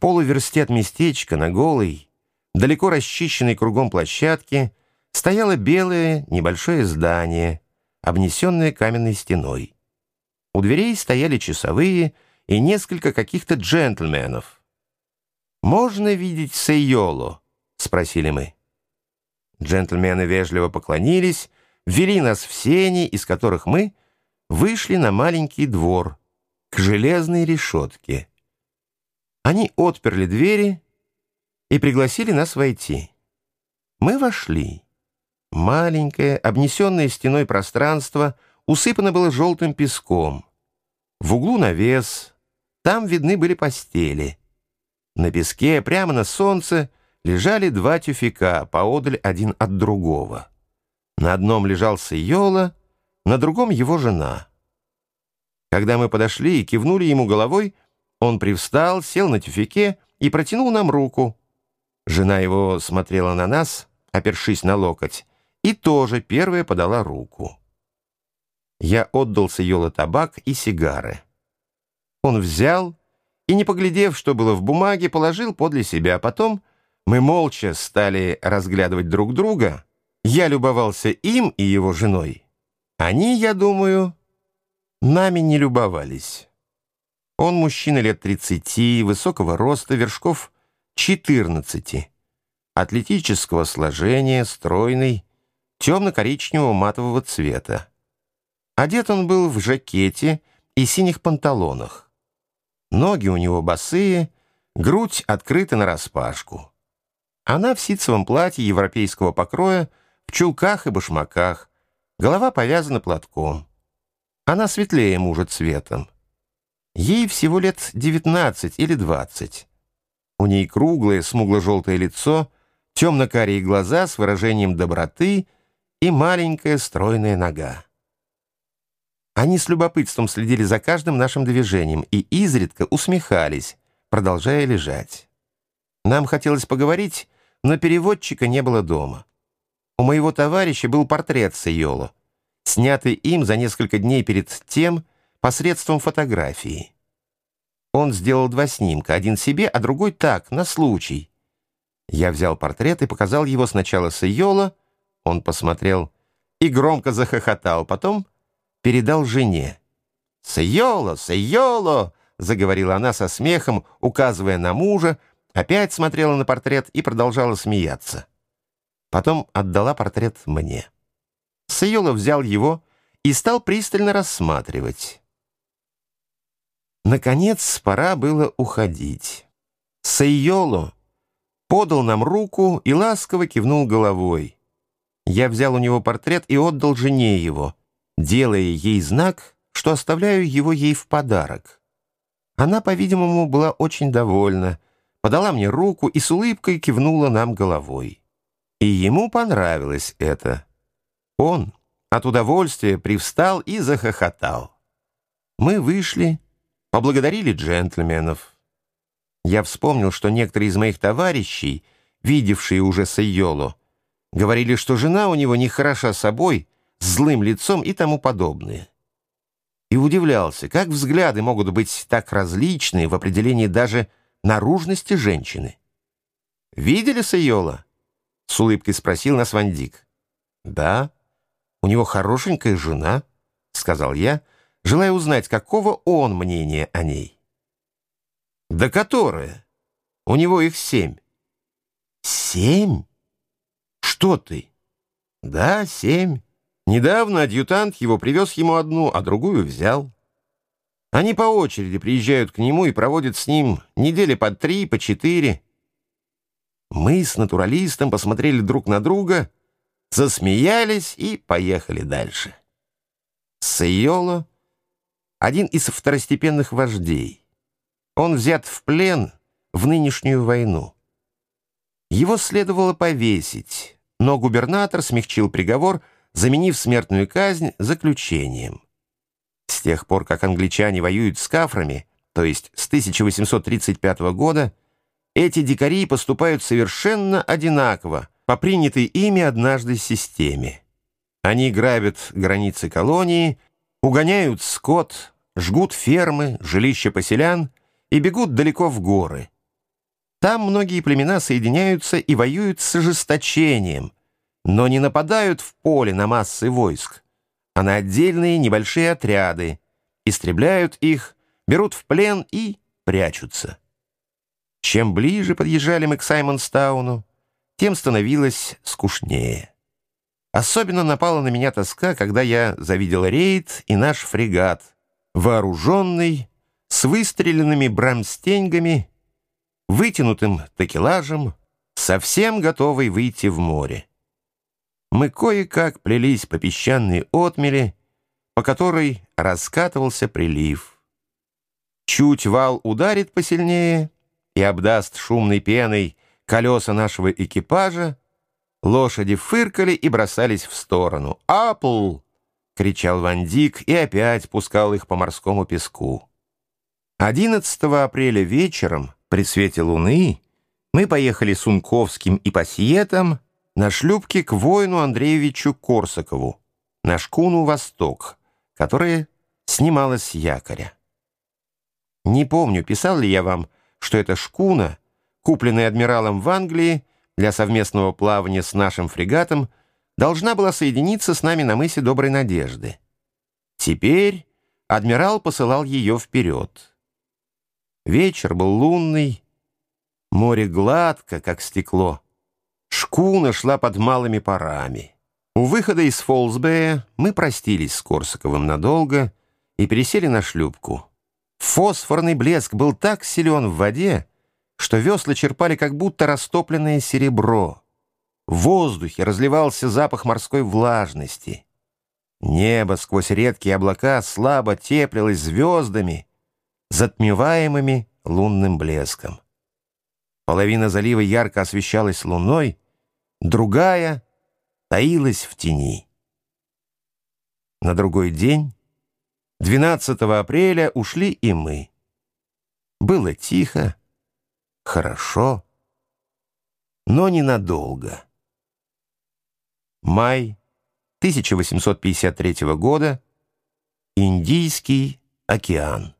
полуверсте от местечка на голой, далеко расчищенной кругом площадке, стояло белое небольшое здание, обнесенное каменной стеной. У дверей стояли часовые и несколько каких-то джентльменов. «Можно видеть Сейоло?» — спросили мы. Джентльмены вежливо поклонились, ввели нас в сени, из которых мы вышли на маленький двор, к железной решетке. Они отперли двери и пригласили нас войти. Мы вошли. Маленькое, обнесенное стеной пространство усыпано было желтым песком. В углу навес, там видны были постели. На песке, прямо на солнце, лежали два тюфяка, поодаль один от другого. На одном лежал Сайола, на другом его жена. Когда мы подошли и кивнули ему головой, он привстал, сел на тюфяке и протянул нам руку. Жена его смотрела на нас, опершись на локоть, и тоже первая подала руку. Я отдал Сайола табак и сигары. Он взял и, не поглядев, что было в бумаге, положил подле себя. Потом мы молча стали разглядывать друг друга. Я любовался им и его женой. Они, я думаю, нами не любовались. Он мужчина лет 30, высокого роста, вершков 14, атлетического сложения, стройный, темно-коричневого матового цвета. Одет он был в жакете и синих панталонах. Ноги у него босые, грудь открыта нараспашку. Она в ситцевом платье европейского покроя, в чулках и башмаках, голова повязана платком. Она светлее мужа цветом. Ей всего лет 19 или 20. У ней круглое, смугло-желтое лицо, темно-карие глаза с выражением доброты и маленькая стройная нога. Они с любопытством следили за каждым нашим движением и изредка усмехались, продолжая лежать. Нам хотелось поговорить, но переводчика не было дома. У моего товарища был портрет Сайоло, снятый им за несколько дней перед тем посредством фотографии. Он сделал два снимка, один себе, а другой так, на случай. Я взял портрет и показал его сначала Сайоло, он посмотрел и громко захохотал, потом передал жене. «Сайоло, Сайоло!» — заговорила она со смехом, указывая на мужа, опять смотрела на портрет и продолжала смеяться. Потом отдала портрет мне. Сайоло взял его и стал пристально рассматривать. Наконец, пора было уходить. Сайоло подал нам руку и ласково кивнул головой. Я взял у него портрет и отдал жене его — делая ей знак, что оставляю его ей в подарок. Она, по-видимому, была очень довольна, подала мне руку и с улыбкой кивнула нам головой. И ему понравилось это. Он от удовольствия привстал и захохотал. Мы вышли, поблагодарили джентльменов. Я вспомнил, что некоторые из моих товарищей, видевшие уже Сайоло, говорили, что жена у него не хороша собой — злым лицом и тому подобное. И удивлялся, как взгляды могут быть так различны в определении даже наружности женщины. «Видели Сайола?» — с улыбкой спросил нас Вандик. «Да, у него хорошенькая жена», — сказал я, желая узнать, какого он мнения о ней. «Да которая? У него их семь». «Семь? Что ты?» «Да, семь». Недавно адъютант его привез ему одну, а другую взял. Они по очереди приезжают к нему и проводят с ним недели по три, по четыре. Мы с натуралистом посмотрели друг на друга, засмеялись и поехали дальше. Сайоло — один из второстепенных вождей. Он взят в плен в нынешнюю войну. Его следовало повесить, но губернатор смягчил приговор — заменив смертную казнь заключением. С тех пор, как англичане воюют с кафрами, то есть с 1835 года, эти дикари поступают совершенно одинаково по принятой ими однажды системе. Они грабят границы колонии, угоняют скот, жгут фермы, жилища поселян и бегут далеко в горы. Там многие племена соединяются и воюют с ожесточением, но не нападают в поле на массы войск, а на отдельные небольшие отряды, истребляют их, берут в плен и прячутся. Чем ближе подъезжали мы к Саймонстауну, тем становилось скучнее. Особенно напала на меня тоска, когда я завидел рейд и наш фрегат, вооруженный, с выстреленными брамстеньгами, вытянутым такелажем, совсем готовый выйти в море. Мы кое-как плелись по песчаной отмели, по которой раскатывался прилив. Чуть вал ударит посильнее и обдаст шумной пеной колеса нашего экипажа, лошади фыркали и бросались в сторону. «Апл!» — кричал Ван Дик и опять пускал их по морскому песку. 11 апреля вечером, при свете луны, мы поехали с Унковским и Пассиетом на шлюпке к воину Андреевичу Корсакову, на шкуну «Восток», которая снималась с якоря. Не помню, писал ли я вам, что эта шкуна, купленная адмиралом в Англии для совместного плавания с нашим фрегатом, должна была соединиться с нами на мысе Доброй Надежды. Теперь адмирал посылал ее вперед. Вечер был лунный, море гладко, как стекло. Шкуна шла под малыми парами. У выхода из Фолсбея мы простились с Корсаковым надолго и пересели на шлюпку. Фосфорный блеск был так силен в воде, что весла черпали как будто растопленное серебро. В воздухе разливался запах морской влажности. Небо сквозь редкие облака слабо теплилось звездами, затмеваемыми лунным блеском. Половина залива ярко освещалась луной, другая таилась в тени. На другой день 12 апреля ушли и мы. Было тихо, хорошо, но ненадолго. Май 1853 года. Индийский океан.